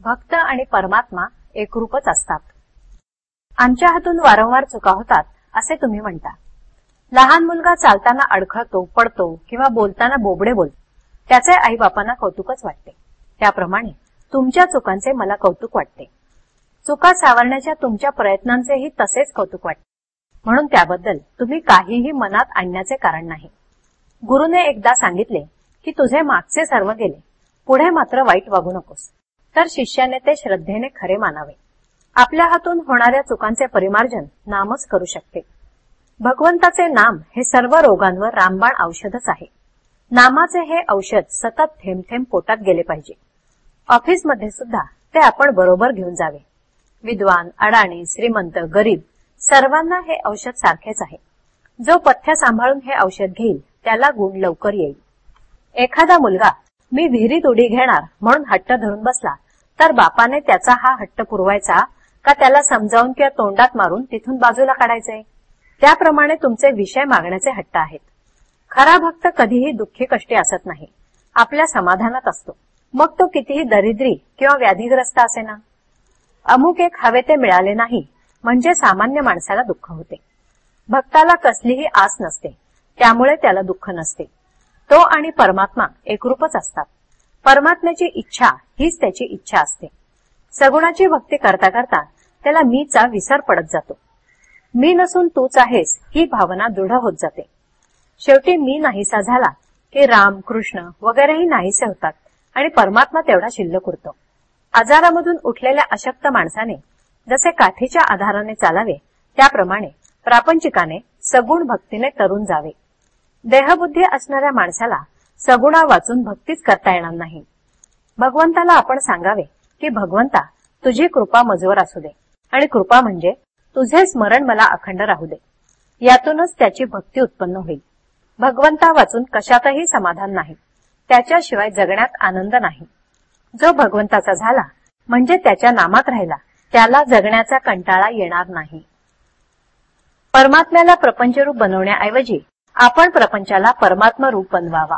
भक्त आणि परमात्मा एकरूपच असतात. आमच्या हातून वारंवार चुका होतात असे तुम्ही म्हणता. लहान मुलगा चालताना अडखळतो पडतो किंवा बोलताना बोबडे बोल. त्याचे आई बापांना कौतुकच वाटते. त्याप्रमाणे तुमच्या चुकांचे मला कौतुक वाटते. चुका सावरण्याच्या तुमच्या प्रयत्नांचेही तसेच कौतुक वाटते. म्हणून त्याबद्दल तुम्ही काहीही मनात आणण्याचे कारण नाही. गुरुने एकदा सांगितले की तुझे मागचे सर्व गेले. पुढे मात्र वाईट वागू नकोस. तर शिष्याने ते श्रद्धेने खरे मानावे. आपल्या हातून होणाऱ्या चुकांचे परिमार्जन नामच करू शकते. भगवंताचे नाम हे सर्व रोगांवर रामबाण औषधच आहे. नामाचे हे औषध सतत थेंब थेंब पोटात गेले पाहिजे. ऑफिसमध्ये सुद्धा ते आपण बरोबर घेऊन जावे. विद्वान अडाणी श्रीमंत गरीब सर्वांना हे औषध सारखेच आहे. जो पथ्य सांभाळून हे औषध घेईल त्याला गुण लवकर येईल. एखादा मुलगा मी विहिरीत उडी घेणार म्हणून हट्ट धरून बसला तर बापाने त्याचा हा हट्ट पुरवायचा का त्याला समजावून किंवा तोंडात मारून तिथून बाजूला काढायचे? त्याप्रमाणे तुमचे विषय मागण्याचे हट्ट आहेत. खरा भक्त कधीही दुःखी कष्टी असत नाही. आपल्या समाधानात असतो. मग तो कितीही दरिद्री किंवा व्याधीग्रस्त असे ना अमुक एक हवे ते मिळाले नाही म्हणजे सामान्य माणसाला दुःख होते. भक्ताला कसलीही आस नसते त्यामुळे त्याला दुःख नसते. तो आणि परमात्मा एकरूपच असतात. परमात्म्याची इच्छा हीच त्याची इच्छा असते. सगुणाची भक्ती करता करता त्याला मीचा विसर पडत जातो. मी नसून तूच आहेस ही भावना दृढ होत जाते. शेवटी मी नाहीसा झाला की राम कृष्ण वगैरेही नाहीसे होतात आणि परमात्मा तेवढा शिल्लक उरतो. आजारामधून उठलेल्या अशक्त माणसाने जसे काठीच्या आधाराने चालावे त्याप्रमाणे प्रापंचिकाने सगुण भक्तीने तरुण जावे. देहबुद्धी असणाऱ्या माणसाला सगुणा वाचून भक्तीच करता येणार नाही. भगवंताला आपण सांगावे की भगवंता तुझी कृपा मजवर असू दे. आणि कृपा म्हणजे तुझे स्मरण मला अखंड राहू दे. यातूनच त्याची भक्ती उत्पन्न होईल. भगवंता वाचून कशातही समाधान नाही. त्याच्याशिवाय जगण्यात आनंद नाही. जो भगवंताचा झाला म्हणजे त्याच्या नामात राहिला त्याला जगण्याचा कंटाळा येणार नाही. परमात्म्याला प्रपंचरूप बनवण्याऐवजी आपण प्रपंचाला परमात्म रूप बनवावा.